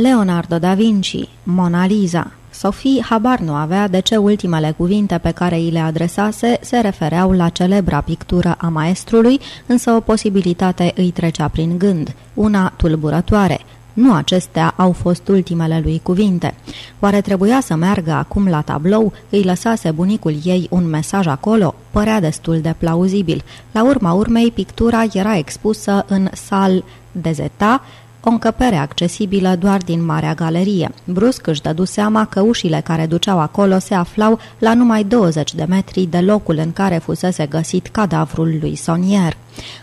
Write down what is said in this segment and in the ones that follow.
Leonardo da Vinci, Mona Lisa. Sophie habar nu avea de ce ultimele cuvinte pe care îi le adresase se refereau la celebra pictură a maestrului, însă o posibilitate îi trecea prin gând, una tulburătoare. Nu acestea au fost ultimele lui cuvinte. Oare trebuia să meargă acum la tablou? Îi lăsase bunicul ei un mesaj acolo? Părea destul de plauzibil. La urma urmei, pictura era expusă în sal de zeta, o încăpere accesibilă doar din Marea Galerie. Brusc își dădu seama că ușile care duceau acolo se aflau la numai 20 de metri de locul în care fusese găsit cadavrul lui Sonier.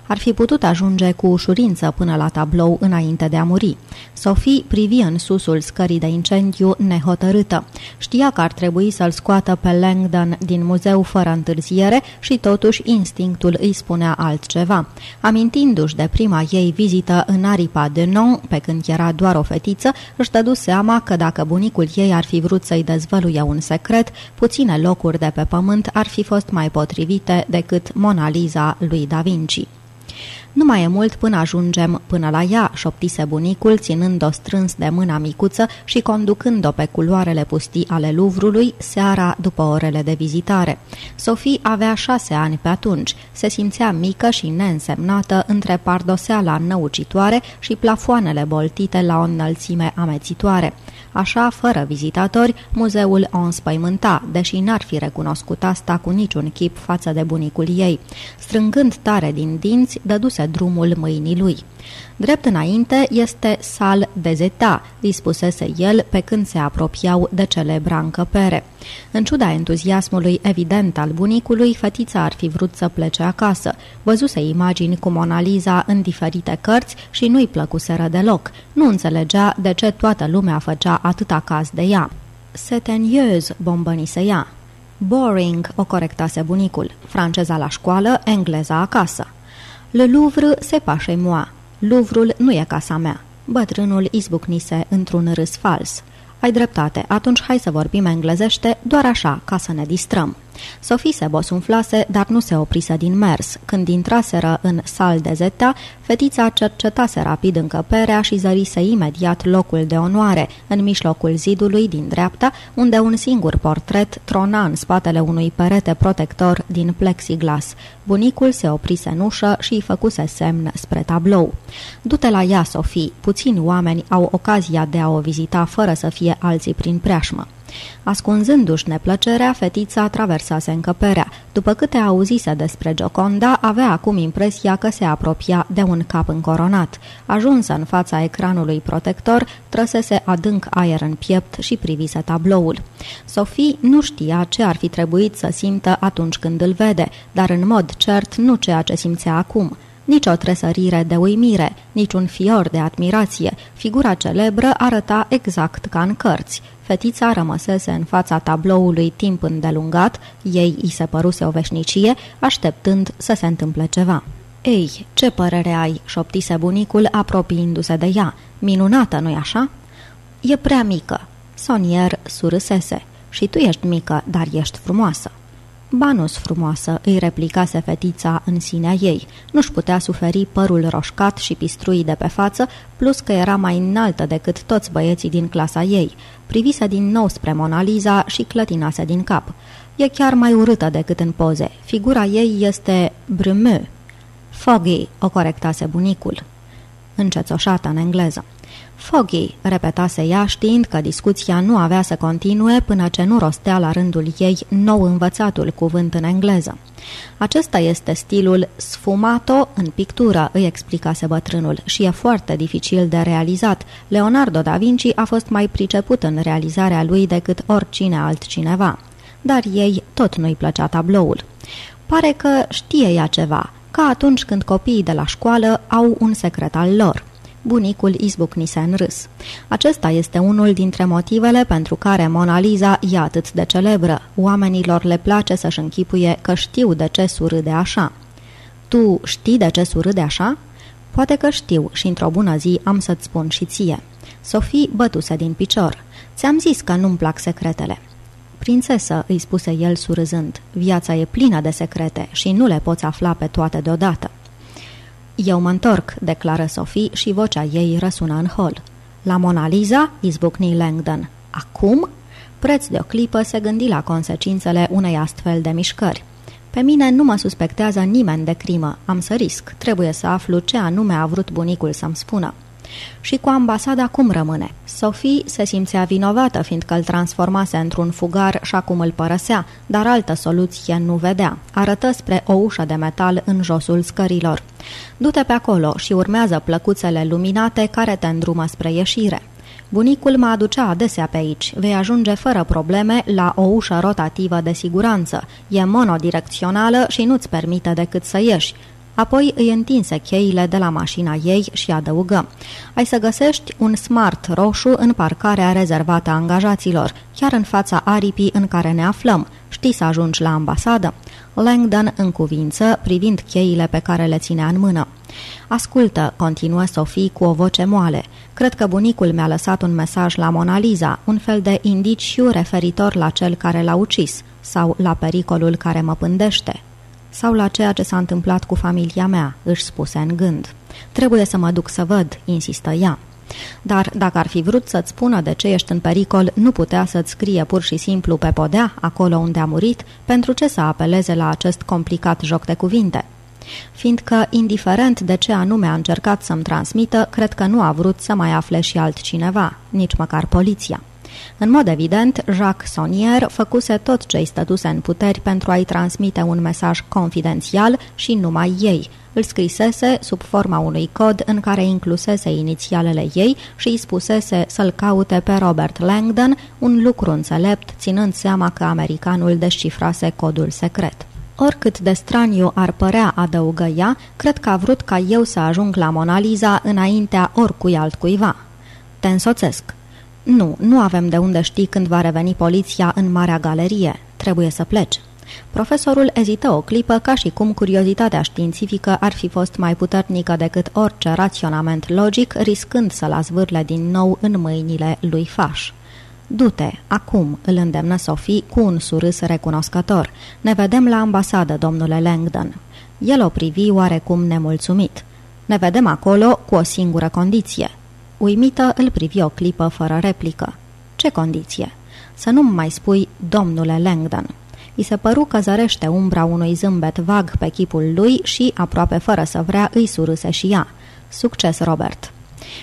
Ar fi putut ajunge cu ușurință până la tablou înainte de a muri. Sophie privi în susul scării de incendiu nehotărâtă. Știa că ar trebui să-l scoată pe Langdon din muzeu fără întârziere și totuși instinctul îi spunea altceva. Amintindu-și de prima ei vizită în aripa de Non, pe când era doar o fetiță, își dădu seama că dacă bunicul ei ar fi vrut să-i dezvăluie un secret, puține locuri de pe pământ ar fi fost mai potrivite decât Mona Lisa lui Da Vinci. Nu mai e mult până ajungem până la ea, șoptise bunicul, ținând-o strâns de mâna micuță și conducând-o pe culoarele pustii ale Luvrului seara după orele de vizitare. Sofie avea șase ani pe atunci. Se simțea mică și neînsemnată între pardoseala năucitoare și plafoanele boltite la o înălțime amețitoare. Așa, fără vizitatori, muzeul o înspăimânta, deși n-ar fi recunoscut asta cu niciun chip față de bunicul ei. Strângând tare din dinți, dăduse drumul mâinii lui. Drept înainte este sal de zeta, îi spusese el pe când se apropiau de celebra încăpere. În ciuda entuziasmului evident al bunicului, fetița ar fi vrut să plece acasă. Văzuse imagini cu Mona Lisa în diferite cărți și nu-i plăcuseră deloc. Nu înțelegea de ce toată lumea făcea atâta caz de ea. Setenieuse, bombănise ea. Boring, o corectase bunicul. Franceza la școală, engleza acasă. Le Louvre, se pașe moi. Louvrul nu e casa mea. Bătrânul izbucnise într-un râs fals. Ai dreptate, atunci hai să vorbim englezește, doar așa, ca să ne distrăm. Sofie se bosunflase, dar nu se oprise din mers. Când intraseră în sal de zeta, fetița cercetase rapid încăperea și zărise imediat locul de onoare, în mijlocul zidului din dreapta, unde un singur portret trona în spatele unui perete protector din plexiglas. Bunicul se oprise în ușă și îi făcuse semn spre tablou. Du-te la ea, Sofie, puțini oameni au ocazia de a o vizita fără să fie alții prin preașmă. Ascunzându-și neplăcerea, fetița traversase încăperea. După câte auzise despre Gioconda, avea acum impresia că se apropia de un cap încoronat. Ajunsă în fața ecranului protector, trăsese adânc aer în piept și privise tabloul. Sophie nu știa ce ar fi trebuit să simtă atunci când îl vede, dar în mod cert nu ceea ce simțea acum – nici o tresărire de uimire, nici un fior de admirație. Figura celebră arăta exact ca în cărți. Fetița rămăsese în fața tabloului timp îndelungat, ei îi se păruse o veșnicie, așteptând să se întâmple ceva. Ei, ce părere ai?" șoptise bunicul, apropiindu-se de ea. Minunată, nu-i așa?" E prea mică." Sonier surâsese. Și tu ești mică, dar ești frumoasă." Banus frumoasă, îi replicase fetița în sinea ei. Nu-și putea suferi părul roșcat și pistrui de pe față, plus că era mai înaltă decât toți băieții din clasa ei. Privise din nou spre Mona Lisa și clătinase din cap. E chiar mai urâtă decât în poze. Figura ei este brumeux. Foggy, o corectase bunicul. Încețoșată în engleză. Foggy, repetase ea, știind că discuția nu avea să continue până ce nu rostea la rândul ei nou învățatul cuvânt în engleză. Acesta este stilul sfumato în pictură, îi explicase bătrânul, și e foarte dificil de realizat. Leonardo da Vinci a fost mai priceput în realizarea lui decât oricine altcineva. Dar ei tot nu-i plăcea tabloul. Pare că știe ea ceva, ca atunci când copiii de la școală au un secret al lor – bunicul izbucnise în râs. Acesta este unul dintre motivele pentru care Mona Lisa e atât de celebră. Oamenilor le place să-și închipuie că știu de ce surâde așa. Tu știi de ce surâde așa? Poate că știu și într-o bună zi am să-ți spun și ție. Sofie bătuse din picior. Ți-am zis că nu-mi plac secretele. Prințesă, îi spuse el surâzând, viața e plină de secrete și nu le poți afla pe toate deodată. Eu mă întorc, declară Sophie și vocea ei răsună în hol. La Mona Lisa? izbucni Langdon. Acum? Preț de o clipă se gândi la consecințele unei astfel de mișcări. Pe mine nu mă suspectează nimeni de crimă. Am să risc. Trebuie să aflu ce anume a vrut bunicul să-mi spună. Și cu ambasada cum rămâne? Sophie se simțea vinovată, fiindcă îl transformase într-un fugar și acum îl părăsea, dar altă soluție nu vedea. Arătă spre o ușă de metal în josul scărilor. Du-te pe acolo și urmează plăcuțele luminate care te îndrumă spre ieșire. Bunicul mă aducea adesea pe aici. Vei ajunge fără probleme la o ușă rotativă de siguranță. E monodirecțională și nu-ți permite decât să ieși. Apoi îi întinse cheile de la mașina ei și adăugă. Ai să găsești un smart roșu în parcarea rezervată angajaților, chiar în fața aripii în care ne aflăm. Știi să ajungi la ambasadă? Langdon în cuvință, privind cheile pe care le ținea în mână. Ascultă, continuă Sofie cu o voce moale. Cred că bunicul mi-a lăsat un mesaj la Mona Lisa, un fel de indiciu referitor la cel care l-a ucis sau la pericolul care mă pândește sau la ceea ce s-a întâmplat cu familia mea, își spuse în gând. Trebuie să mă duc să văd, insistă ea. Dar dacă ar fi vrut să-ți spună de ce ești în pericol, nu putea să-ți scrie pur și simplu pe podea, acolo unde a murit, pentru ce să apeleze la acest complicat joc de cuvinte? Fiindcă, indiferent de ce anume a încercat să-mi transmită, cred că nu a vrut să mai afle și altcineva, nici măcar poliția. În mod evident, Jacques Sonnier făcuse tot ce îi stătuse în puteri pentru a-i transmite un mesaj confidențial și numai ei. Îl scrisese sub forma unui cod în care inclusese inițialele ei și îi spusese să-l caute pe Robert Langdon, un lucru înțelept, ținând seama că americanul descifrase codul secret. Oricât de straniu ar părea, adăugă ea, cred că a vrut ca eu să ajung la Mona Lisa înaintea oricui altcuiva. Te însoțesc. Nu, nu avem de unde ști când va reveni poliția în Marea Galerie. Trebuie să pleci. Profesorul ezită o clipă ca și cum curiozitatea științifică ar fi fost mai puternică decât orice raționament logic, riscând să-l azvârle din nou în mâinile lui Faș. Du-te, acum, îl îndemnă Sophie cu un surâs recunoscător. Ne vedem la ambasadă, domnule Langdon. El o privi oarecum nemulțumit. Ne vedem acolo cu o singură condiție – Uimită îl privi o clipă fără replică. Ce condiție? Să nu mai spui, domnule Langdon. I se păru că zărește umbra unui zâmbet vag pe chipul lui și, aproape fără să vrea, îi surâse și ea. Succes, Robert!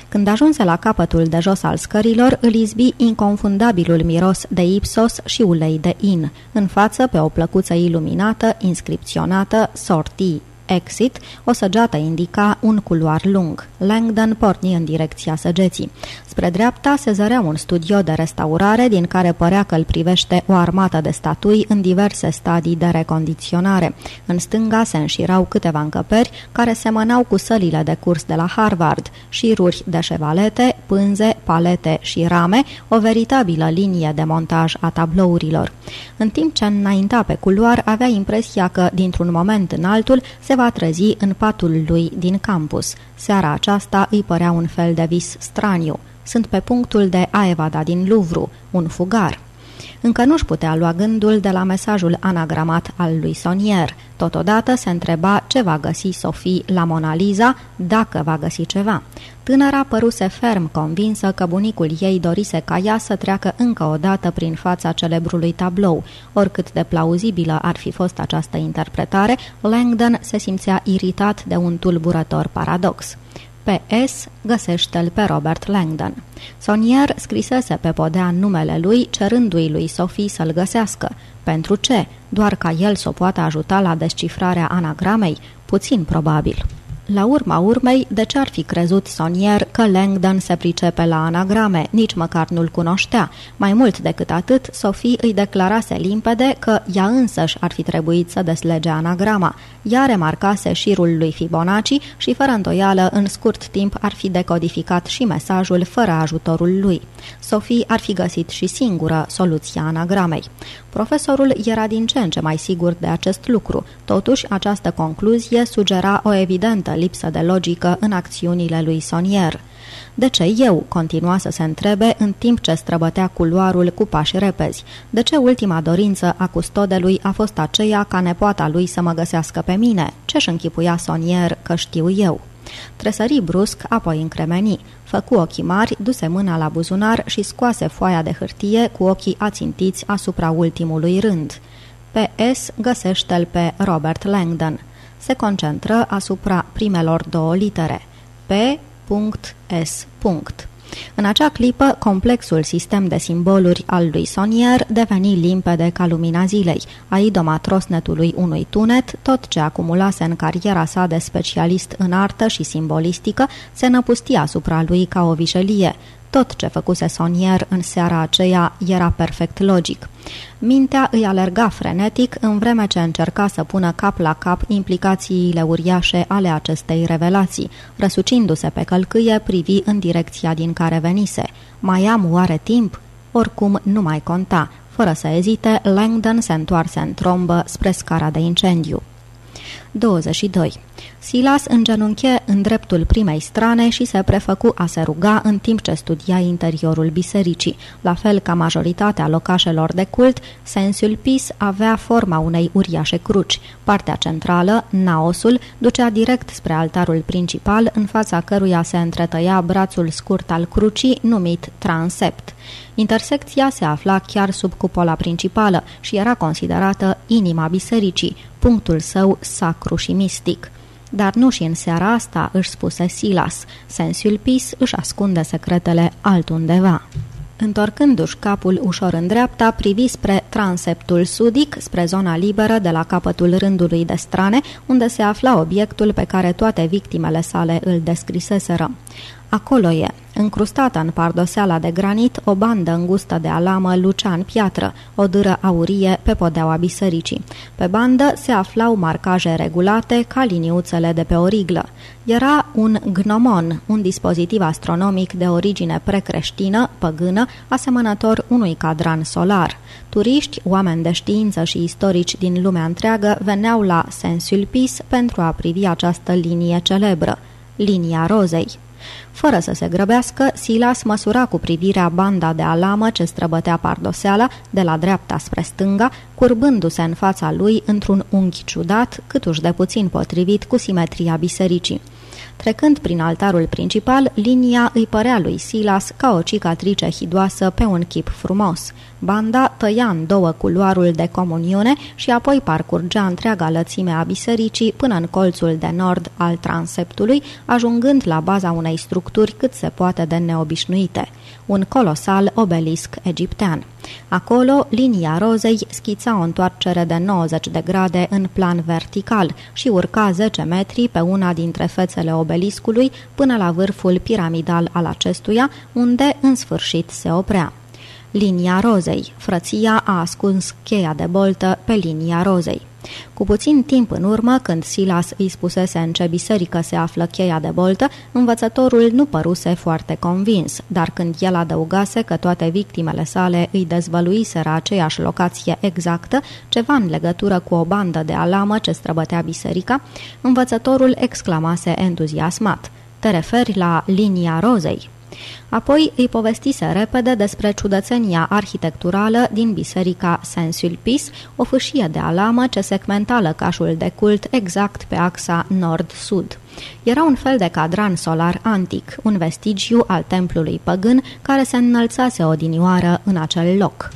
Când ajunse la capătul de jos al scărilor, îl izbi inconfundabilul miros de ipsos și ulei de in, în față pe o plăcuță iluminată, inscripționată, sortii Exit, o săgeată indica un culoar lung. Langdon porni în direcția săgeții. Spre dreapta se zărea un studio de restaurare din care părea că îl privește o armată de statui în diverse stadii de recondiționare. În stânga se înșirau câteva încăperi care semănau cu sălile de curs de la Harvard, șiruri de șevalete, pânze, palete și rame, o veritabilă linie de montaj a tablourilor. În timp ce înainta pe culoar, avea impresia că, dintr-un moment în altul, se va trezi în patul lui din campus. Seara aceasta îi părea un fel de vis straniu. Sunt pe punctul de a evada din Louvre, un fugar. Încă nu-și putea lua gândul de la mesajul anagramat al lui Sonier. Totodată se întreba ce va găsi Sophie la Mona Lisa, dacă va găsi ceva. Tânăra păruse ferm convinsă că bunicul ei dorise ca ea să treacă încă o dată prin fața celebrului tablou. Oricât de plauzibilă ar fi fost această interpretare, Langdon se simțea iritat de un tulburător paradox. P.S. Găsește-l pe Robert Langdon. Sonier scrisese pe podea numele lui, cerându-i lui Sophie să-l găsească. Pentru ce? Doar ca el să o poată ajuta la descifrarea anagramei? Puțin probabil. La urma urmei, de ce ar fi crezut Sonier că Langdon se pricepe la anagrame, nici măcar nu-l cunoștea. Mai mult decât atât, Sophie îi declarase limpede că ea însăși ar fi trebuit să deslege anagrama. Ea remarcase șirul lui Fibonacci și, fără îndoială, în scurt timp ar fi decodificat și mesajul fără ajutorul lui. Sophie ar fi găsit și singură soluția anagramei. Profesorul era din ce în ce mai sigur de acest lucru. Totuși, această concluzie sugera o evidentă lipsă de logică în acțiunile lui Sonier. De ce eu?" continua să se întrebe în timp ce străbătea culoarul cu pași repezi. De ce ultima dorință a custodelui a fost aceea ca nepoata lui să mă găsească pe mine? Ce-și închipuia Sonier că știu eu?" Tresări brusc, apoi încremeni. Făcu ochii mari, duse mâna la buzunar și scoase foaia de hârtie cu ochii ațintiți asupra ultimului rând. Pe S găsește-l pe Robert Langdon. Se concentră asupra primelor două litere. P.S. În acea clipă, complexul sistem de simboluri al lui Sonier deveni limpede ca lumina zilei. A idoma trosnetului unui tunet, tot ce acumulase în cariera sa de specialist în artă și simbolistică, se năpustia asupra lui ca o vișelie. Tot ce făcuse Sonier în seara aceea era perfect logic. Mintea îi alerga frenetic în vreme ce încerca să pună cap la cap implicațiile uriașe ale acestei revelații. Răsucindu-se pe călcâie, privi în direcția din care venise. Mai am oare timp? Oricum nu mai conta. Fără să ezite, Langdon se întoarse în trombă spre scara de incendiu. 22. Silas îngenunche în dreptul primei strane și se prefăcu a se ruga în timp ce studia interiorul bisericii. La fel ca majoritatea locașelor de cult, sensul pis avea forma unei uriașe cruci. Partea centrală, naosul, ducea direct spre altarul principal, în fața căruia se întretăia brațul scurt al crucii, numit transept. Intersecția se afla chiar sub cupola principală și era considerată inima bisericii, punctul său sacru și mistic. Dar nu și în seara asta, își spuse Silas. Sensul Pis își ascunde secretele altundeva. Întorcându-și capul ușor în dreapta, privi spre transeptul sudic, spre zona liberă de la capătul rândului de strane, unde se afla obiectul pe care toate victimele sale îl descriseseră. Acolo e, încrustată în pardoseala de granit, o bandă îngustă de alamă lucea în piatră, o dâră aurie pe podeaua bisericii. Pe bandă se aflau marcaje regulate ca liniuțele de pe o riglă. Era un gnomon, un dispozitiv astronomic de origine precreștină, păgână, asemănător unui cadran solar. Turiști, oameni de știință și istorici din lumea întreagă veneau la Saint-Sulpice pentru a privi această linie celebră, linia rozei. Fără să se grăbească, Silas măsura cu privirea banda de alamă ce străbătea pardoseala de la dreapta spre stânga, curbându-se în fața lui într-un unghi ciudat, câtuși de puțin potrivit cu simetria bisericii. Trecând prin altarul principal, linia îi părea lui Silas ca o cicatrice hidoasă pe un chip frumos. Banda tăia în două culoarul de comuniune și apoi parcurgea întreaga lățime a bisericii până în colțul de nord al transeptului, ajungând la baza unei structuri cât se poate de neobișnuite, un colosal obelisc egiptean. Acolo, linia rozei schița o întoarcere de 90 de grade în plan vertical și urca 10 metri pe una dintre fețele obeliscului până la vârful piramidal al acestuia, unde în sfârșit se oprea. Linia rozei. Frăția a ascuns cheia de boltă pe linia rozei. Cu puțin timp în urmă, când Silas îi spusese în ce biserică se află cheia de boltă, învățătorul nu păruse foarte convins, dar când el adăugase că toate victimele sale îi dezvăluiseră aceeași locație exactă, ceva în legătură cu o bandă de alamă ce străbătea biserica, învățătorul exclamase entuziasmat. Te referi la linia rozei? Apoi îi povestise repede despre ciudățenia arhitecturală din biserica Saint-Sulpice, o fâșie de alamă ce segmenta lăcașul de cult exact pe axa nord-sud. Era un fel de cadran solar antic, un vestigiu al templului păgân care se înălțase odinioară în acel loc.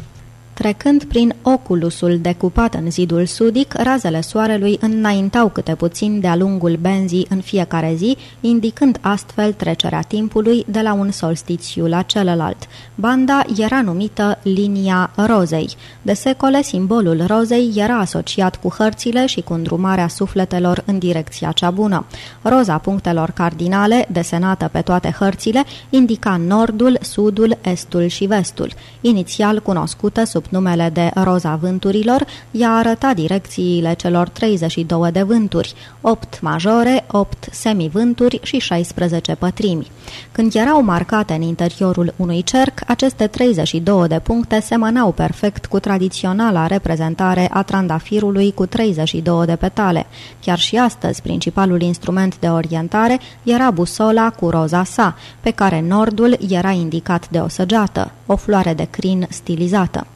Trecând prin oculusul decupat în zidul sudic, razele soarelui înaintau câte puțin de-a lungul benzii în fiecare zi, indicând astfel trecerea timpului de la un solstițiu la celălalt. Banda era numită linia rozei. De secole, simbolul rozei era asociat cu hărțile și cu îndrumarea sufletelor în direcția cea bună. Roza punctelor cardinale, desenată pe toate hărțile, indica nordul, sudul, estul și vestul. Inițial cunoscută sub numele de Roza Vânturilor, ea arăta direcțiile celor 32 de vânturi, 8 majore, 8 semivânturi și 16 pătrimi. Când erau marcate în interiorul unui cerc, aceste 32 de puncte semănau perfect cu tradiționala reprezentare a trandafirului cu 32 de petale. Chiar și astăzi, principalul instrument de orientare era busola cu roza sa, pe care nordul era indicat de o săgeată, o floare de crin stilizată.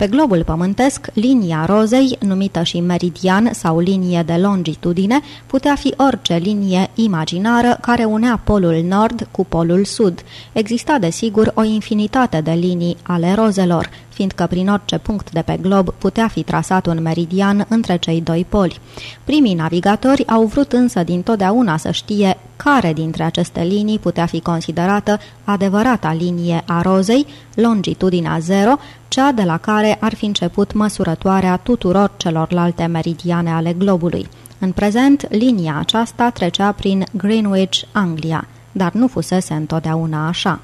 Pe globul pământesc, linia rozei, numită și meridian sau linie de longitudine, putea fi orice linie imaginară care unea polul nord cu polul sud. Exista, desigur, o infinitate de linii ale rozelor, fiindcă prin orice punct de pe glob putea fi trasat un meridian între cei doi poli. Primii navigatori au vrut însă dintotdeauna să știe care dintre aceste linii putea fi considerată adevărata linie a rozei, longitudinea zero, cea de la care ar fi început măsurătoarea tuturor celorlalte meridiane ale globului. În prezent, linia aceasta trecea prin Greenwich, Anglia, dar nu fusese întotdeauna așa.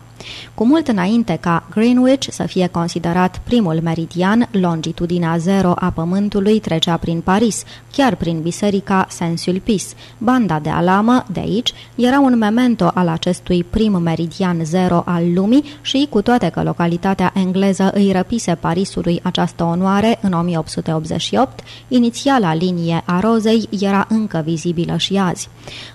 Cu mult înainte ca Greenwich să fie considerat primul meridian, longitudinea zero a Pământului trecea prin Paris, chiar prin biserica Saint-Sulpice. Banda de alamă, de aici, era un memento al acestui prim meridian zero al lumii și, cu toate că localitatea engleză îi răpise Parisului această onoare în 1888, inițiala linie a rozei era încă vizibilă și azi.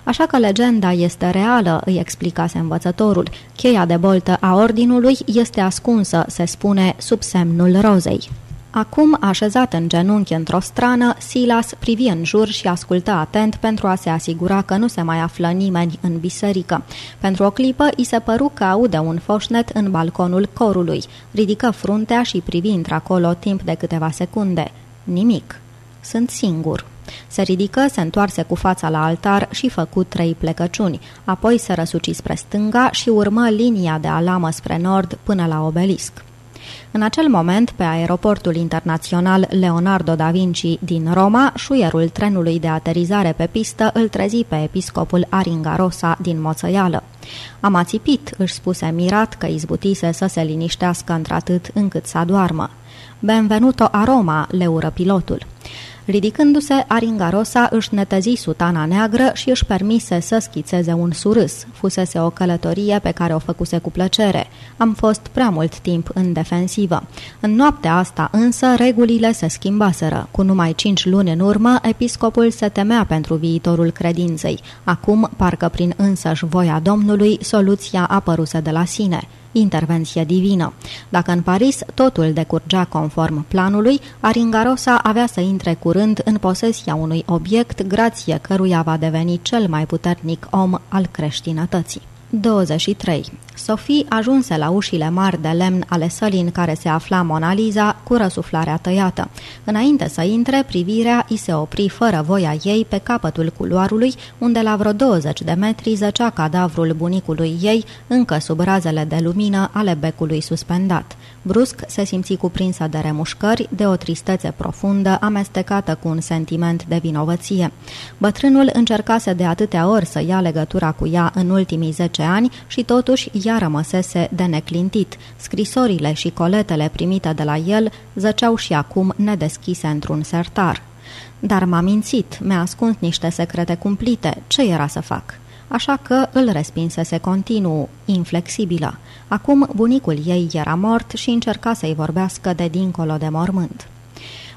Așa că legenda este reală, îi explicase învățătorul. Cheia de boltă a ordinului este ascunsă, se spune, sub semnul rozei. Acum, așezat în genunchi într-o strană, Silas privi în jur și ascultă atent pentru a se asigura că nu se mai află nimeni în biserică. Pentru o clipă, i se păru că aude un foșnet în balconul corului. Ridică fruntea și privi într-acolo timp de câteva secunde. Nimic. Sunt singur. Se ridică, se întoarse cu fața la altar și făcu trei plecăciuni. Apoi se răsuci spre stânga și urmă linia de alamă spre nord până la obelisc. În acel moment, pe aeroportul internațional Leonardo da Vinci din Roma, șuierul trenului de aterizare pe pistă îl trezi pe episcopul Aringarosa din Moțăială. Am ațipit, își spuse mirat că izbutise să se liniștească într-atât încât să adoarmă. Benvenuto a Roma, le ură pilotul. Ridicându-se, Aringarosa își netezi sutana neagră și își permise să schițeze un surâs. Fusese o călătorie pe care o făcuse cu plăcere. Am fost prea mult timp în defensivă. În noaptea asta însă regulile se schimbaseră. Cu numai cinci luni în urmă, episcopul se temea pentru viitorul credinței. Acum, parcă prin însăși voia Domnului, soluția apăruse de la sine intervenție divină. Dacă în Paris totul decurgea conform planului, Aringarosa avea să intre curând în posesia unui obiect grație căruia va deveni cel mai puternic om al creștinătății. 23. Sophie ajunse la ușile mari de lemn ale sălii în care se afla Mona Lisa cu răsuflarea tăiată. Înainte să intre, privirea i se opri fără voia ei pe capătul culoarului, unde la vreo 20 de metri zăcea cadavrul bunicului ei, încă sub razele de lumină ale becului suspendat. Brusc se simți cuprinsă de remușcări, de o tristețe profundă, amestecată cu un sentiment de vinovăție. Bătrânul încercase de atâtea ori să ia legătura cu ea în ultimii 10 ani și totuși ea rămăsese de neclintit. Scrisorile și coletele primite de la el zăceau și acum nedeschise într-un sertar. Dar m-a mințit, mi-a ascuns niște secrete cumplite. Ce era să fac? Așa că îl respinsese continuu, inflexibilă. Acum bunicul ei era mort și încerca să-i vorbească de dincolo de mormânt.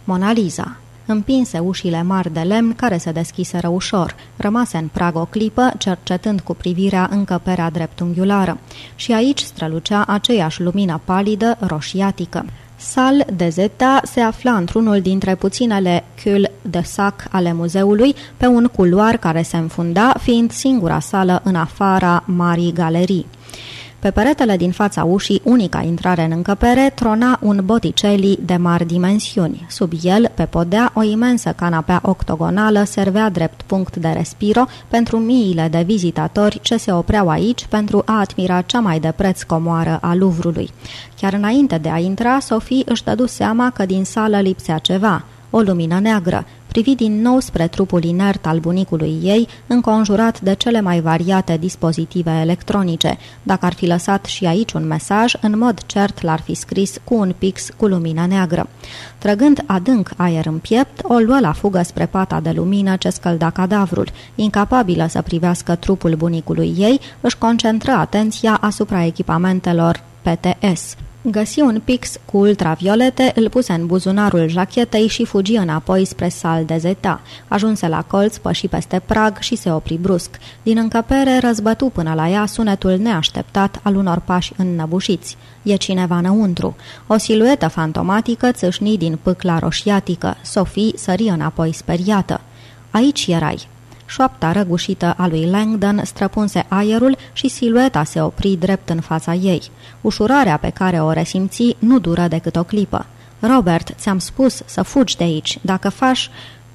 Mona Lisa Împinse ușile mari de lemn care se deschiseră ușor, rămase în prag o clipă, cercetând cu privirea încăperea dreptunghiulară. Și aici strălucea aceeași lumină palidă, roșiatică. Sal de Zeta se afla într-unul dintre puținele cul de sac ale muzeului, pe un culoar care se înfunda, fiind singura sală în afara marii galerii. Pe peretele din fața ușii, unica intrare în încăpere, trona un Botticelli de mari dimensiuni. Sub el, pe podea, o imensă canapea octogonală servea drept punct de respiro pentru miile de vizitatori ce se opreau aici pentru a admira cea mai de preț comoară a Luvrului. Chiar înainte de a intra, Sophie își dădu seama că din sală lipsea ceva, o lumină neagră, privi din nou spre trupul inert al bunicului ei, înconjurat de cele mai variate dispozitive electronice. Dacă ar fi lăsat și aici un mesaj, în mod cert l-ar fi scris cu un pix cu lumină neagră. Trăgând adânc aer în piept, o luă la fugă spre pata de lumină ce scălda cadavrul. Incapabilă să privească trupul bunicului ei, își concentră atenția asupra echipamentelor PTS. Găsi un pix cu ultraviolete, îl puse în buzunarul jachetei și fugi înapoi spre sal de zeta. Ajunse la colț, păși peste prag și se opri brusc. Din încăpere răzbătu până la ea sunetul neașteptat al unor pași înnăbușiți. E cineva înăuntru. O siluetă fantomatică țâșni din pâcla roșiatică. Sophie sări înapoi speriată. Aici erai, Șoapta răgușită a lui Langdon străpunse aerul și silueta se opri drept în fața ei. Ușurarea pe care o resimți nu dură decât o clipă. Robert, ți-am spus să fugi de aici. Dacă faci...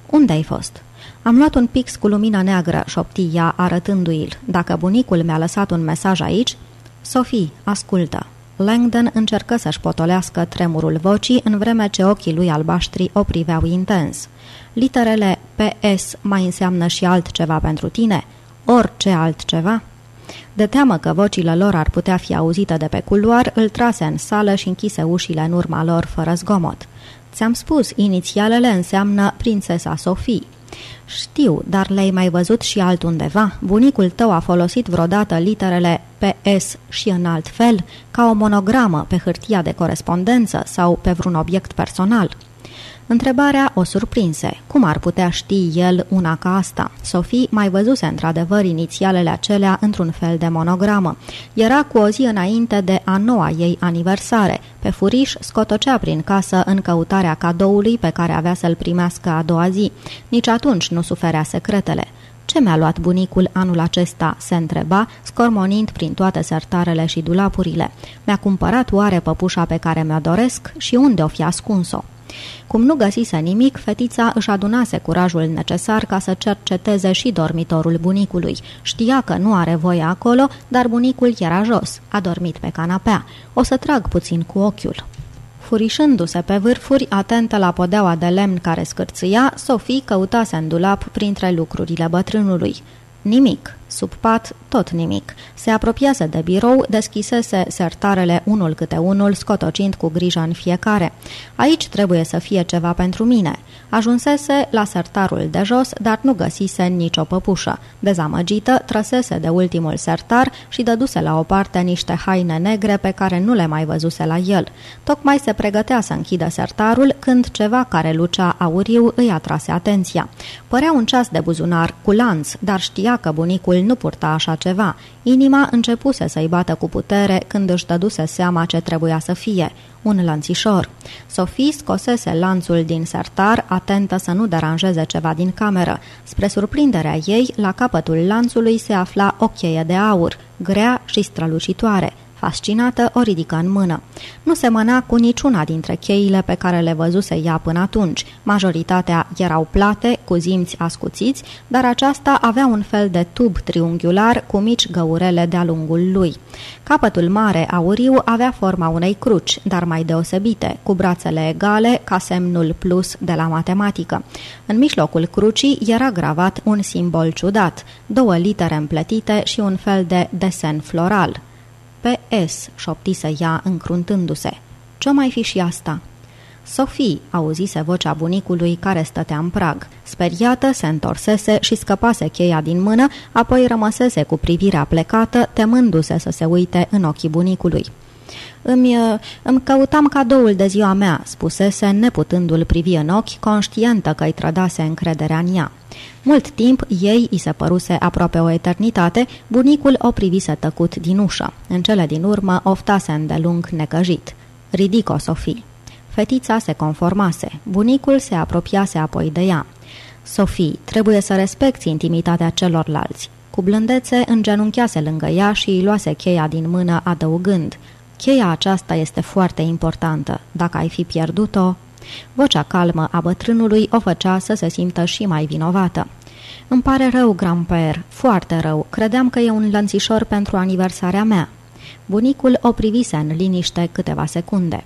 Unde ai fost?" Am luat un pix cu lumină neagră," șopti ea, arătându-i-l. Dacă bunicul mi-a lăsat un mesaj aici..." Sophie, ascultă." Langdon încercă să-și potolească tremurul vocii în vreme ce ochii lui albaștri o priveau intens. Literele PS mai înseamnă și altceva pentru tine? Orice altceva? De teamă că vocile lor ar putea fi auzite de pe culoar, îl trase în sală și închise ușile în urma lor fără zgomot. Ți-am spus, inițialele înseamnă Prințesa Sofie. Știu, dar le-ai mai văzut și altundeva? Bunicul tău a folosit vreodată literele PS și în alt fel, ca o monogramă pe hârtia de corespondență sau pe vreun obiect personal. Întrebarea o surprinse. Cum ar putea ști el una ca asta? Sophie mai văzuse într-adevăr inițialele acelea într-un fel de monogramă. Era cu o zi înainte de a noua ei aniversare. Pe furiș scotocea prin casă în căutarea cadoului pe care avea să-l primească a doua zi. Nici atunci nu suferea secretele. Ce mi-a luat bunicul anul acesta?" se întreba, scormonind prin toate sertarele și dulapurile. Mi-a cumpărat oare păpușa pe care mi-o doresc și unde o fi ascuns-o?" Cum nu găsise nimic, fetița își adunase curajul necesar ca să cerceteze și dormitorul bunicului. Știa că nu are voie acolo, dar bunicul era jos, a dormit pe canapea. O să trag puțin cu ochiul. Furișându-se pe vârfuri, atentă la podeaua de lemn care scârțâia, Sofie căutase în dulap printre lucrurile bătrânului. Nimic. Sub pat, tot nimic. Se apropiase de birou, deschisese sertarele unul câte unul, scotocind cu grijă în fiecare. Aici trebuie să fie ceva pentru mine. Ajunsese la sertarul de jos, dar nu găsise nicio păpușă. Dezamăgită, trăsese de ultimul sertar și dăduse la o parte niște haine negre pe care nu le mai văzuse la el. Tocmai se pregătea să închidă sertarul când ceva care lucea auriu îi atrase atenția. Părea un ceas de buzunar cu lanț, dar știa că bunicul nu purta așa ceva. Inima începuse să-i bată cu putere când își dăduse seama ce trebuia să fie. Un lanțișor. Sofie scosese lanțul din sertar, atentă să nu deranjeze ceva din cameră. Spre surprinderea ei, la capătul lanțului se afla o cheie de aur, grea și strălucitoare. Fascinată, o ridică în mână. Nu semăna cu niciuna dintre cheile pe care le văzuse ea până atunci. Majoritatea erau plate, cu zimți ascuțiți, dar aceasta avea un fel de tub triunghiular cu mici găurele de-a lungul lui. Capătul mare auriu avea forma unei cruci, dar mai deosebite, cu brațele egale, ca semnul plus de la matematică. În mijlocul crucii era gravat un simbol ciudat, două litere împletite și un fel de desen floral. P.S. șoptise ea încruntându-se. Ce mai fi și asta? Sofie auzise vocea bunicului care stătea în prag. Speriată, se întorsese și scăpase cheia din mână, apoi rămăsese cu privirea plecată, temându-se să se uite în ochii bunicului. Îmi, îmi căutam cadoul de ziua mea," spusese, neputându-l privi în ochi, conștientă că îi trădase încrederea în ea. Mult timp ei îi se păruse aproape o eternitate, bunicul o privise tăcut din ușă. În cele din urmă oftase îndelung necăjit. Ridico, Sofie. Fetița se conformase. Bunicul se apropiase apoi de ea. Sofie, trebuie să respecti intimitatea celorlalți. Cu blândețe îngenunchease lângă ea și îi luase cheia din mână adăugând Cheia aceasta este foarte importantă. Dacă ai fi pierdut-o... Vocea calmă a bătrânului o făcea să se simtă și mai vinovată. Îmi pare rău, Gramper, foarte rău. Credeam că e un lănțișor pentru aniversarea mea." Bunicul o privise în liniște câteva secunde.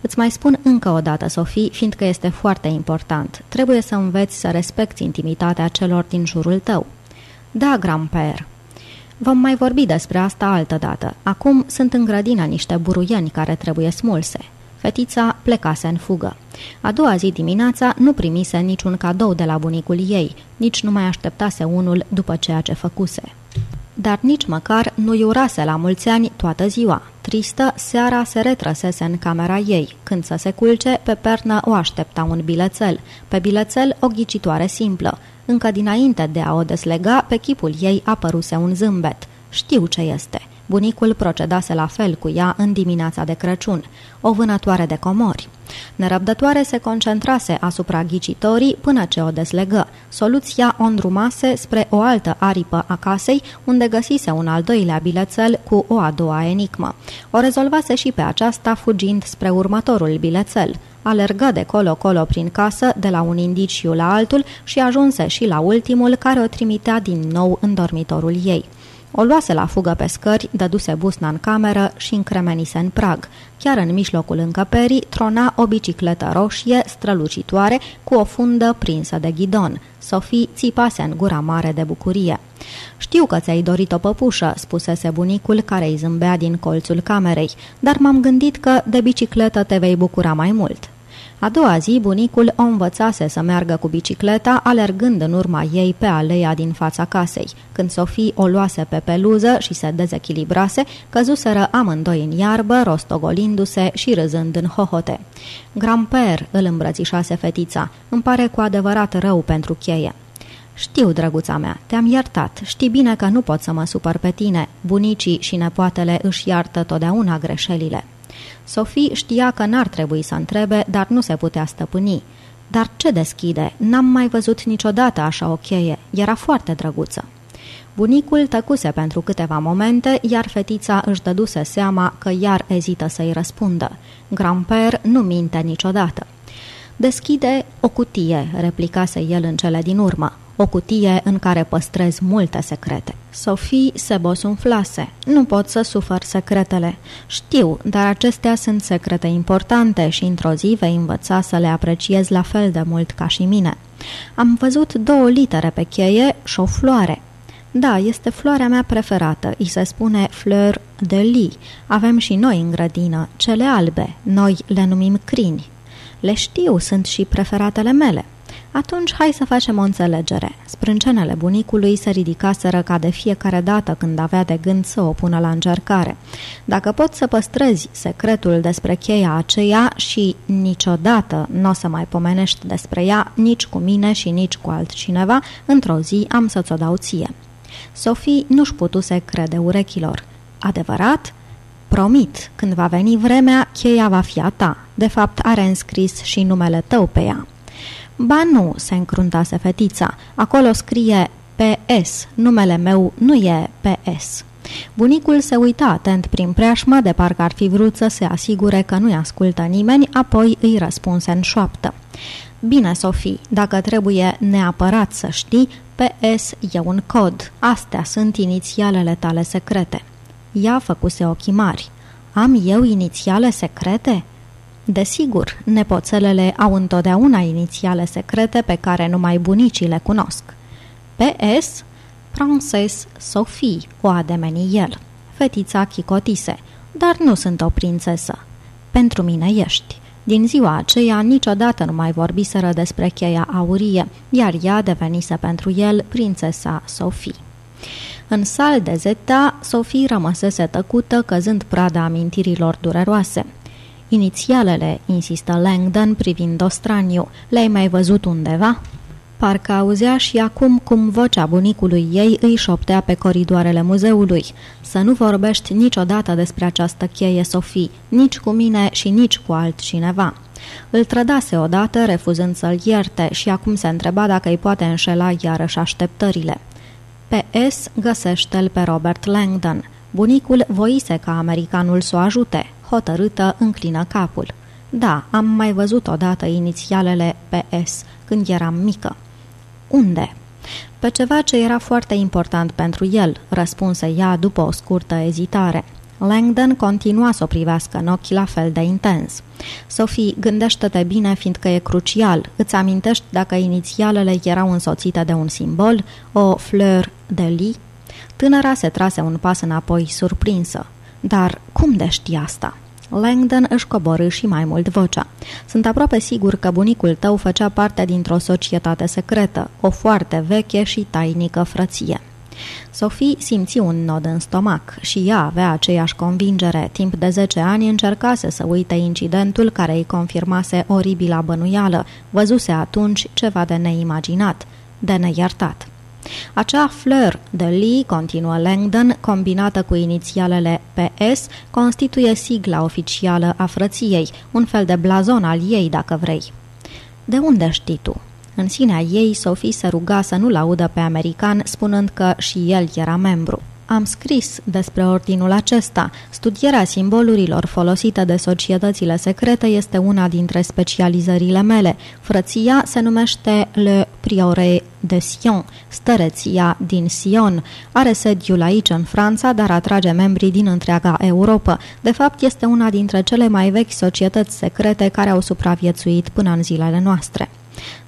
Îți mai spun încă o dată, Sofie, fiindcă este foarte important. Trebuie să înveți să respecti intimitatea celor din jurul tău." Da, Gramper." Vom mai vorbi despre asta altă dată. Acum sunt în grădină niște buruieni care trebuie smulse." Fetița plecase în fugă. A doua zi dimineața nu primise niciun cadou de la bunicul ei, nici nu mai așteptase unul după ceea ce făcuse. dar nici măcar nu urase la mulți ani toată ziua. Tristă, seara se retrăsese în camera ei. Când să se culce, pe pernă o aștepta un bilețel. Pe bilețel o ghicitoare simplă. Încă dinainte de a o deslega, pe chipul ei apăruse un zâmbet. Știu ce este. Bunicul procedase la fel cu ea în dimineața de Crăciun, o vânătoare de comori. Nerăbdătoare se concentrase asupra ghicitorii până ce o deslegă. Soluția o îndrumase spre o altă aripă a casei, unde găsise un al doilea bilețel cu o a doua enigmă. O rezolvase și pe aceasta fugind spre următorul bilețel. Alergă de colo-colo prin casă, de la un indiciu la altul și ajunse și la ultimul care o trimitea din nou în dormitorul ei. O luase la fugă pe scări, dăduse busna în cameră și încremenise în prag. Chiar în mijlocul încăperii trona o bicicletă roșie, strălucitoare, cu o fundă prinsă de ghidon. Sofie țipase în gura mare de bucurie. Știu că ți-ai dorit o păpușă," spusese bunicul care îi zâmbea din colțul camerei, dar m-am gândit că de bicicletă te vei bucura mai mult." A doua zi, bunicul o învățase să meargă cu bicicleta, alergând în urma ei pe aleea din fața casei. Când Sofie o luase pe peluză și se dezechilibrase, căzuseră amândoi în iarbă, rostogolindu-se și râzând în hohote. Gramper îl îmbrățișase fetița. Îmi pare cu adevărat rău pentru cheie. Știu, drăguța mea, te-am iertat. Știi bine că nu pot să mă supăr pe tine. Bunicii și nepoatele își iartă totdeauna greșelile. Sofie știa că n-ar trebui să întrebe, dar nu se putea stăpâni. Dar ce deschide? N-am mai văzut niciodată așa o cheie. Era foarte drăguță. Bunicul tăcuse pentru câteva momente, iar fetița își dăduse seama că iar ezită să-i răspundă. Gramper nu minte niciodată. Deschide o cutie, replicase el în cele din urmă o cutie în care păstrez multe secrete. Sophie se bosunflase. Nu pot să sufăr secretele. Știu, dar acestea sunt secrete importante și într-o zi vei învăța să le apreciez la fel de mult ca și mine. Am văzut două litere pe cheie și o floare. Da, este floarea mea preferată. Îi se spune fleur de lis. Avem și noi în grădină, cele albe. Noi le numim crini. Le știu, sunt și preferatele mele. Atunci hai să facem o înțelegere. Sprâncenele bunicului se ridicaseră ca de fiecare dată când avea de gând să o pună la încercare. Dacă poți să păstrezi secretul despre cheia aceea și niciodată nu o să mai pomenești despre ea nici cu mine și nici cu altcineva, într-o zi am să-ți o dau ție. Sofie nu-și putuse crede urechilor. Adevărat? Promit, când va veni vremea, cheia va fi a ta. De fapt, are înscris și numele tău pe ea. Ba nu, se încruntase fetița. Acolo scrie PS. Numele meu nu e PS. Bunicul se uita atent prin preașmă, de parcă ar fi vrut să se asigure că nu-i ascultă nimeni, apoi îi răspunse în șoaptă. Bine, Sofie, dacă trebuie neapărat să știi, PS e un cod. Astea sunt inițialele tale secrete. Ea făcuse ochii mari. Am eu inițiale secrete? Desigur, nepoțelele au întotdeauna inițiale secrete pe care numai bunicii le cunosc. P.S. Princes Sophie, o ademeni el. Fetița chicotise, dar nu sunt o prințesă. Pentru mine ești. Din ziua aceea niciodată nu mai vorbiseră despre cheia aurie, iar ea devenise pentru el prințesa Sophie. În sal de zeta, Sophie rămăsese tăcută, căzând prada amintirilor dureroase. Inițialele, insistă Langdon privind Ostraniu. Le-ai mai văzut undeva? Parcă auzea și acum cum vocea bunicului ei îi șoptea pe coridoarele muzeului. Să nu vorbești niciodată despre această cheie, Sofie, nici cu mine și nici cu altcineva. Îl trădase odată, refuzând să-l ierte, și acum se întreba dacă îi poate înșela iarăși așteptările. P.S. găsește-l pe Robert Langdon. Bunicul voise ca americanul să o ajute hotărâtă, înclină capul. Da, am mai văzut odată inițialele PS, când eram mică. Unde? Pe ceva ce era foarte important pentru el, răspunse ea după o scurtă ezitare. Langdon continua să o privească în ochi la fel de intens. Sophie, gândește-te bine, fiindcă e crucial. Îți amintești dacă inițialele erau însoțite de un simbol, o fleur de lis? Tânăra se trase un pas înapoi, surprinsă. Dar cum de știi asta? Langdon își coborâ și mai mult vocea. Sunt aproape sigur că bunicul tău făcea parte dintr-o societate secretă, o foarte veche și tainică frăție. Sophie simți un nod în stomac și ea avea aceeași convingere. Timp de 10 ani încercase să uite incidentul care îi confirmase oribila bănuială. Văzuse atunci ceva de neimaginat, de neiertat. Acea fleur de Lee, continuă Langdon, combinată cu inițialele PS, constituie sigla oficială a frăției, un fel de blazon al ei, dacă vrei. De unde știi tu? În sinea ei, Sophie se ruga să nu-l audă pe american, spunând că și el era membru. Am scris despre ordinul acesta. Studierea simbolurilor folosite de societățile secrete este una dintre specializările mele. Frăția se numește Le Priore de Sion, stăreția din Sion. Are sediul aici în Franța, dar atrage membrii din întreaga Europa. De fapt, este una dintre cele mai vechi societăți secrete care au supraviețuit până în zilele noastre.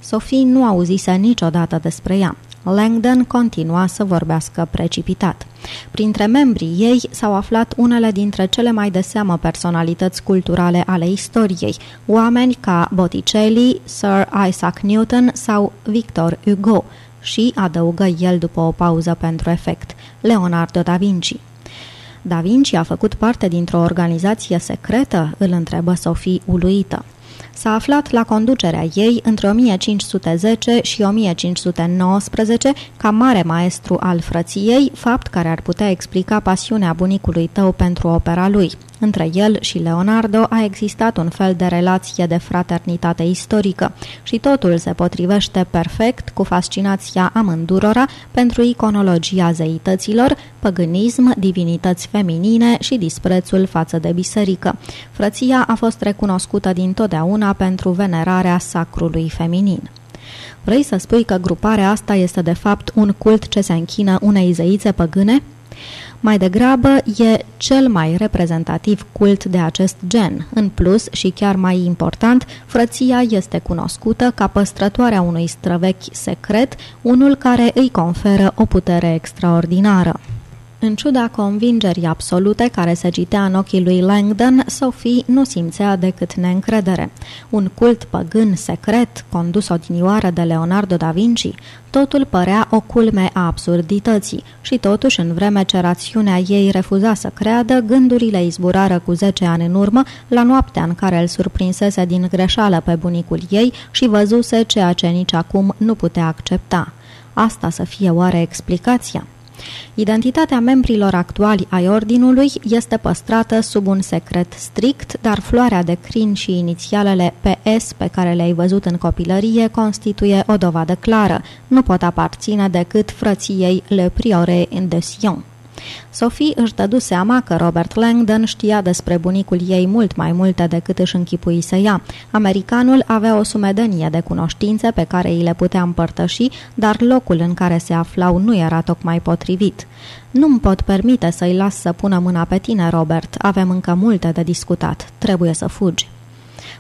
Sophie nu auzise niciodată despre ea. Langdon continua să vorbească precipitat. Printre membrii ei s-au aflat unele dintre cele mai de seamă personalități culturale ale istoriei, oameni ca Botticelli, Sir Isaac Newton sau Victor Hugo și, adăugă el după o pauză pentru efect, Leonardo da Vinci. Da Vinci a făcut parte dintr-o organizație secretă? îl întrebă Sophie uluită s-a aflat la conducerea ei între 1510 și 1519 ca mare maestru al frăției, fapt care ar putea explica pasiunea bunicului tău pentru opera lui. Între el și Leonardo a existat un fel de relație de fraternitate istorică și totul se potrivește perfect cu fascinația amândurora pentru iconologia zeităților, păgânism, divinități feminine și disprețul față de biserică. Frăția a fost recunoscută dintotdeauna pentru venerarea sacrului feminin. Vrei să spui că gruparea asta este de fapt un cult ce se închină unei zeițe păgâne? Mai degrabă, e cel mai reprezentativ cult de acest gen. În plus, și chiar mai important, frăția este cunoscută ca păstrătoarea unui străvechi secret, unul care îi conferă o putere extraordinară. În ciuda convingerii absolute care se citea în ochii lui Langdon, Sophie nu simțea decât neîncredere. Un cult păgân secret, condus odinioară de Leonardo da Vinci, totul părea o culme a absurdității și totuși în vreme ce rațiunea ei refuza să creadă, gândurile izburară cu 10 ani în urmă, la noaptea în care îl surprinsese din greșeală pe bunicul ei și văzuse ceea ce nici acum nu putea accepta. Asta să fie oare explicația? Identitatea membrilor actuali ai ordinului este păstrată sub un secret strict, dar floarea de crin și inițialele PS pe care le-ai văzut în copilărie constituie o dovadă clară. Nu pot aparține decât frăției Le Priore de Sion. Sophie își dădu seama că Robert Langdon știa despre bunicul ei mult mai multe decât își închipuise ea. Americanul avea o sumedenie de cunoștințe pe care îi le putea împărtăși, dar locul în care se aflau nu era tocmai potrivit. Nu-mi pot permite să-i las să pună mâna pe tine, Robert. Avem încă multe de discutat. Trebuie să fugi.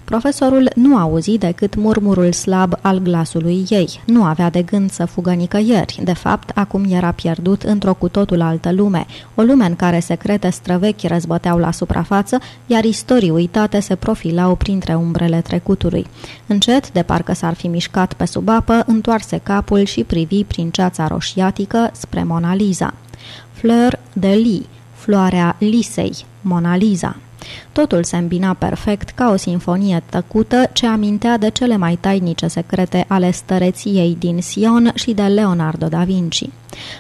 Profesorul nu auzi decât murmurul slab al glasului ei. Nu avea de gând să fugă nicăieri. De fapt, acum era pierdut într-o cu totul altă lume. O lume în care secrete străvechi răzbăteau la suprafață, iar istorii uitate se profilau printre umbrele trecutului. Încet, de parcă s-ar fi mișcat pe sub apă, întoarse capul și privi prin ceața roșiatică spre Mona Lisa. Fleur de Lis, floarea Lisei, Mona Lisa. Totul se îmbina perfect ca o sinfonie tăcută ce amintea de cele mai tainice secrete ale stăreției din Sion și de Leonardo da Vinci.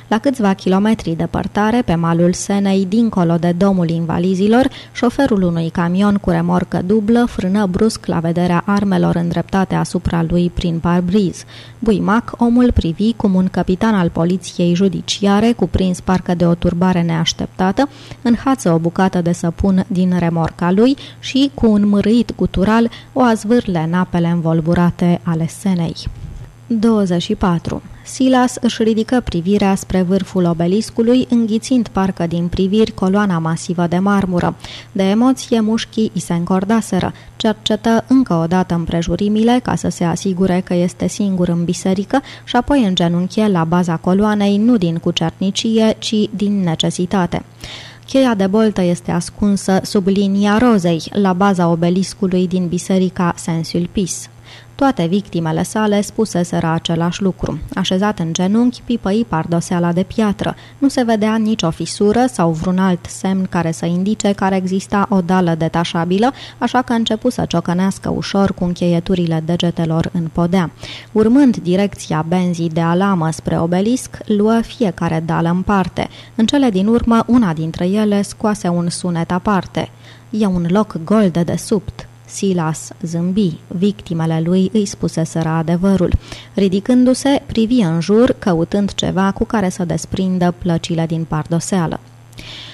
La câțiva kilometri departare, pe malul Senei, dincolo de domul invalizilor, șoferul unui camion cu remorcă dublă frână brusc la vederea armelor îndreptate asupra lui prin parbriz. Buimac, omul privi cum un capitan al poliției judiciare, cuprins parcă de o turbare neașteptată, înhață o bucată de săpun din remorca lui și, cu un mărâit gutural, o azvârle în apele învolburate ale Senei. 24. Silas își ridică privirea spre vârful obeliscului, înghițind parcă din priviri coloana masivă de marmură. De emoție, mușchii îi se încordaseră. Cercetă încă o dată împrejurimile ca să se asigure că este singur în biserică și apoi îngenunche la baza coloanei nu din cucernicie, ci din necesitate. Cheia de boltă este ascunsă sub linia rozei, la baza obeliscului din biserica Saint-Sulpice. Toate victimele sale spuseseră același lucru. Așezat în genunchi, pipăi pardoseala de piatră. Nu se vedea nicio fisură sau vreun alt semn care să indice că exista o dală detașabilă, așa că începu să ciocănească ușor cu încheieturile degetelor în podea. Urmând direcția benzii de alamă spre obelisc, luă fiecare dală în parte. În cele din urmă, una dintre ele scoase un sunet aparte. E un loc gol de desubt. Silas zâmbi. Victimele lui îi spuseseră adevărul. Ridicându-se, privi în jur, căutând ceva cu care să desprindă plăcile din pardoseală.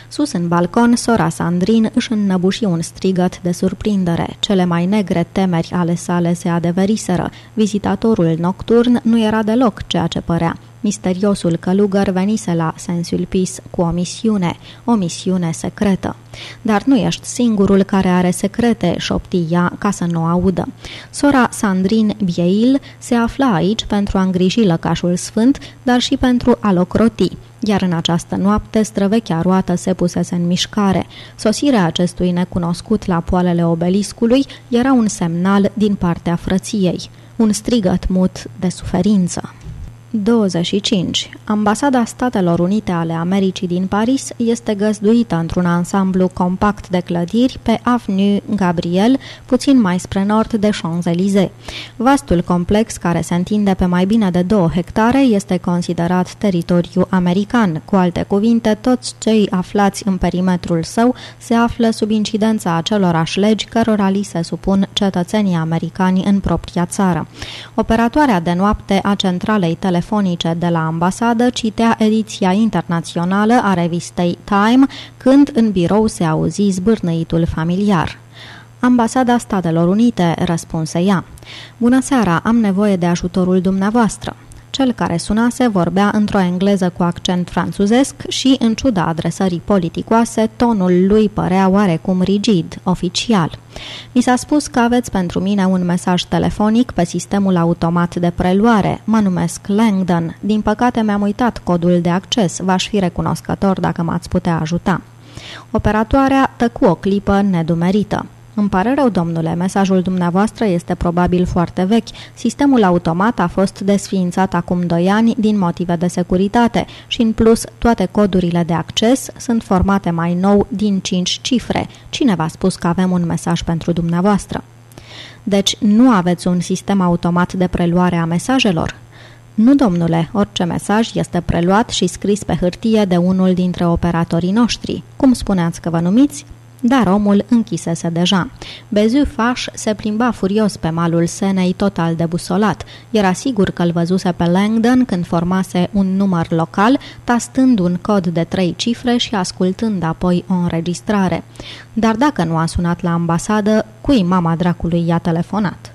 Sus în balcon, sora Sandrin își înnăbuși un strigăt de surprindere. Cele mai negre temeri ale sale se adeveriseră. Vizitatorul nocturn nu era deloc ceea ce părea. Misteriosul călugăr venise la Saint-Sulpice cu o misiune, o misiune secretă. Dar nu ești singurul care are secrete, șopti ea ca să nu audă. Sora Sandrine Bieil se afla aici pentru a îngriji lăcașul sfânt, dar și pentru a locroti iar în această noapte străvechea roată se pusese în mișcare. Sosirea acestui necunoscut la poalele obeliscului era un semnal din partea frăției, un strigăt mut de suferință. 25. Ambasada Statelor Unite ale Americii din Paris este găzduită într-un ansamblu compact de clădiri pe Avenue Gabriel, puțin mai spre nord de Champs-Élysées. Vastul complex, care se întinde pe mai bine de două hectare, este considerat teritoriu american. Cu alte cuvinte, toți cei aflați în perimetrul său se află sub incidența acelorași legi cărora li se supun cetățenii americani în propria țară. Operatoarea de noapte a centralei telefonice telefonice de la ambasadă citea ediția internațională a revistei Time când în birou se auzi zbârnăitul familiar. Ambasada Statelor Unite, răspunse ea. Bună seara, am nevoie de ajutorul dumneavoastră. Cel care sunase vorbea într-o engleză cu accent franțuzesc și, în ciuda adresării politicoase, tonul lui părea oarecum rigid, oficial. Mi s-a spus că aveți pentru mine un mesaj telefonic pe sistemul automat de preluare. Mă numesc Langdon. Din păcate mi-am uitat codul de acces. V-aș fi recunoscător dacă m-ați putea ajuta. Operatoarea tăcu o clipă nedumerită. Îmi pare rău, domnule, mesajul dumneavoastră este probabil foarte vechi. Sistemul automat a fost desființat acum 2 ani din motive de securitate și, în plus, toate codurile de acces sunt formate mai nou din 5 cifre. Cine v-a spus că avem un mesaj pentru dumneavoastră? Deci nu aveți un sistem automat de preluare a mesajelor? Nu, domnule, orice mesaj este preluat și scris pe hârtie de unul dintre operatorii noștri. Cum spuneați că vă numiți? Dar omul închisese deja. Bezu Faș se plimba furios pe malul Senei total debusolat. Era sigur că îl văzuse pe Langdon când formase un număr local, tastând un cod de trei cifre și ascultând apoi o înregistrare. Dar dacă nu a sunat la ambasadă, cui mama dracului i-a telefonat?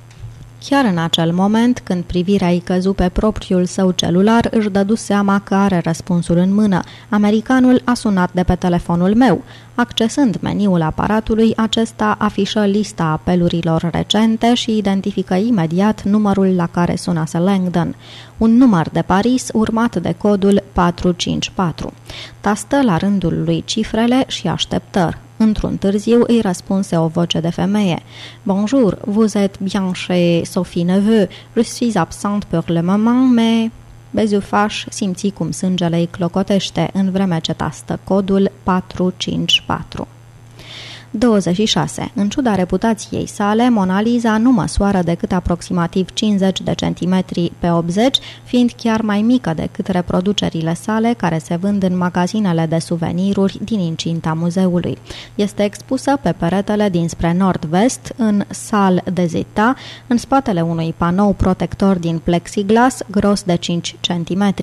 Chiar în acel moment, când privirea îi căzu pe propriul său celular, își dădu seama că are răspunsul în mână. Americanul a sunat de pe telefonul meu. Accesând meniul aparatului, acesta afișă lista apelurilor recente și identifică imediat numărul la care sunase Langdon. Un număr de Paris urmat de codul 454. Tastă la rândul lui cifrele și așteptă. Într-un târziu îi răspunse o voce de femeie. Bonjour, vous êtes bien chez Sophie Neveu. Je suis absente pour le moment, mais... Bezufaș simți cum sângele îi clocotește în vreme ce tastă codul 454. 26. În ciuda reputației sale, Mona Lisa nu măsoară decât aproximativ 50 de centimetri pe 80, fiind chiar mai mică decât reproducerile sale care se vând în magazinele de suveniruri din incinta muzeului. Este expusă pe peretele dinspre nord-vest, în sal de zita, în spatele unui panou protector din plexiglas gros de 5 cm.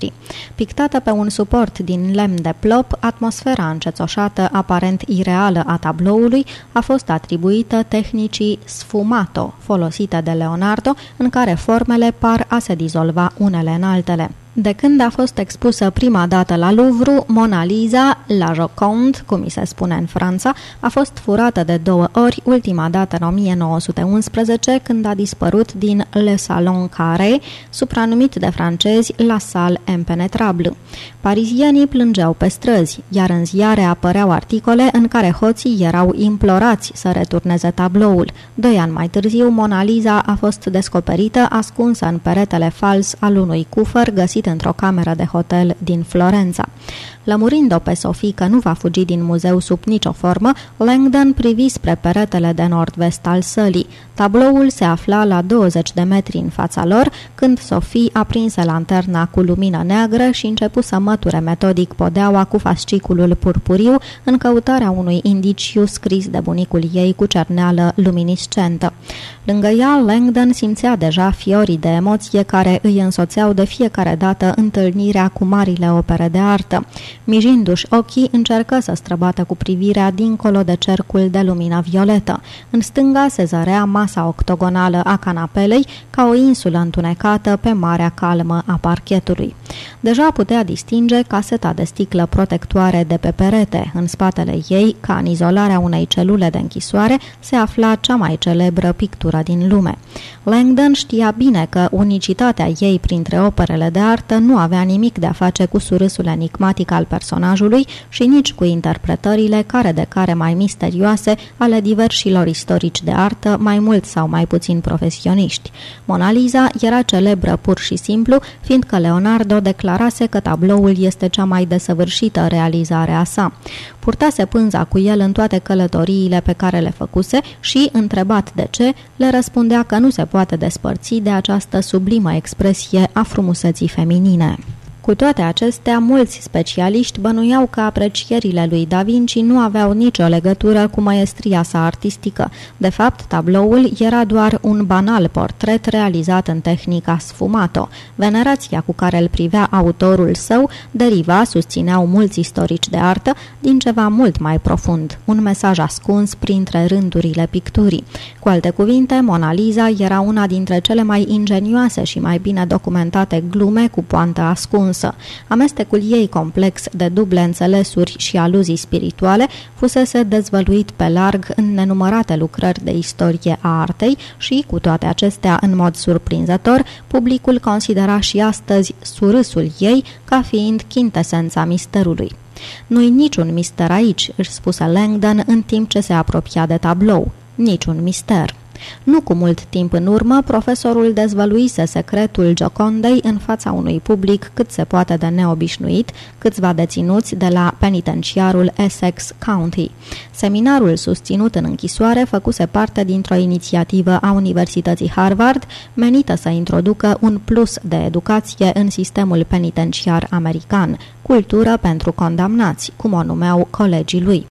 Pictată pe un suport din lemn de plop, atmosfera încețoșată aparent ireală a tabloului a fost atribuită tehnicii sfumato, folosite de Leonardo, în care formele par a se dizolva unele în altele. De când a fost expusă prima dată la Louvre, Mona Lisa, la Joconde, cum mi se spune în Franța, a fost furată de două ori, ultima dată în 1911, când a dispărut din Le Salon Carré, supranumit de francezi La Salle Impenetrable. Parizienii plângeau pe străzi, iar în ziare apăreau articole în care hoții erau implorați să returneze tabloul. Doi ani mai târziu, Mona Lisa a fost descoperită ascunsă în peretele fals al unui cufăr găsit găsit într-o cameră de hotel din Florența. Lămurind-o pe Sofie că nu va fugi din muzeu sub nicio formă, Langdon privi spre peretele de nord-vest al sălii. Tabloul se afla la 20 de metri în fața lor, când Sofie aprinse lanterna cu lumină neagră și începu să măture metodic podeaua cu fasciculul purpuriu în căutarea unui indiciu scris de bunicul ei cu cerneală luminiscentă. Lângă ea, Langdon simțea deja fiorii de emoție care îi însoțeau de fiecare dată întâlnirea cu marile opere de artă. Mijindu-și ochii, încercă să străbată cu privirea dincolo de cercul de lumină violetă. În stânga se zărea masa octogonală a canapelei ca o insulă întunecată pe marea calmă a parchetului. Deja putea distinge caseta de sticlă protectoare de pe perete. În spatele ei, ca în izolarea unei celule de închisoare, se afla cea mai celebră pictură din lume. Langdon știa bine că unicitatea ei printre operele de artă nu avea nimic de a face cu surâsul enigmatic al personajului și nici cu interpretările care de care mai misterioase ale diversilor istorici de artă, mai mult sau mai puțin profesioniști. Mona Lisa era celebră pur și simplu, fiindcă Leonardo declarase că tabloul este cea mai desăvârșită realizare a sa. Purtase pânza cu el în toate călătoriile pe care le făcuse și, întrebat de ce, le răspundea că nu se poate despărți de această sublimă expresie a frumuseții feminine. Cu toate acestea, mulți specialiști bănuiau că aprecierile lui Da Vinci nu aveau nicio legătură cu maestria sa artistică. De fapt, tabloul era doar un banal portret realizat în tehnica sfumato. Venerația cu care îl privea autorul său deriva, susțineau mulți istorici de artă, din ceva mult mai profund, un mesaj ascuns printre rândurile picturii. Cu alte cuvinte, Mona Lisa era una dintre cele mai ingenioase și mai bine documentate glume cu poantă ascunsă ascunsă. Amestecul ei complex de duble înțelesuri și aluzii spirituale fusese dezvăluit pe larg în nenumărate lucrări de istorie a artei și, cu toate acestea, în mod surprinzător, publicul considera și astăzi surâsul ei ca fiind chintesența misterului. Nu-i niciun mister aici, își spuse Langdon în timp ce se apropia de tablou. Niciun mister. Nu cu mult timp în urmă, profesorul dezvăluise secretul Giocondei în fața unui public cât se poate de neobișnuit, câțiva deținuți de la penitenciarul Essex County. Seminarul susținut în închisoare făcuse parte dintr-o inițiativă a Universității Harvard menită să introducă un plus de educație în sistemul penitenciar american, cultură pentru condamnați, cum o numeau colegii lui.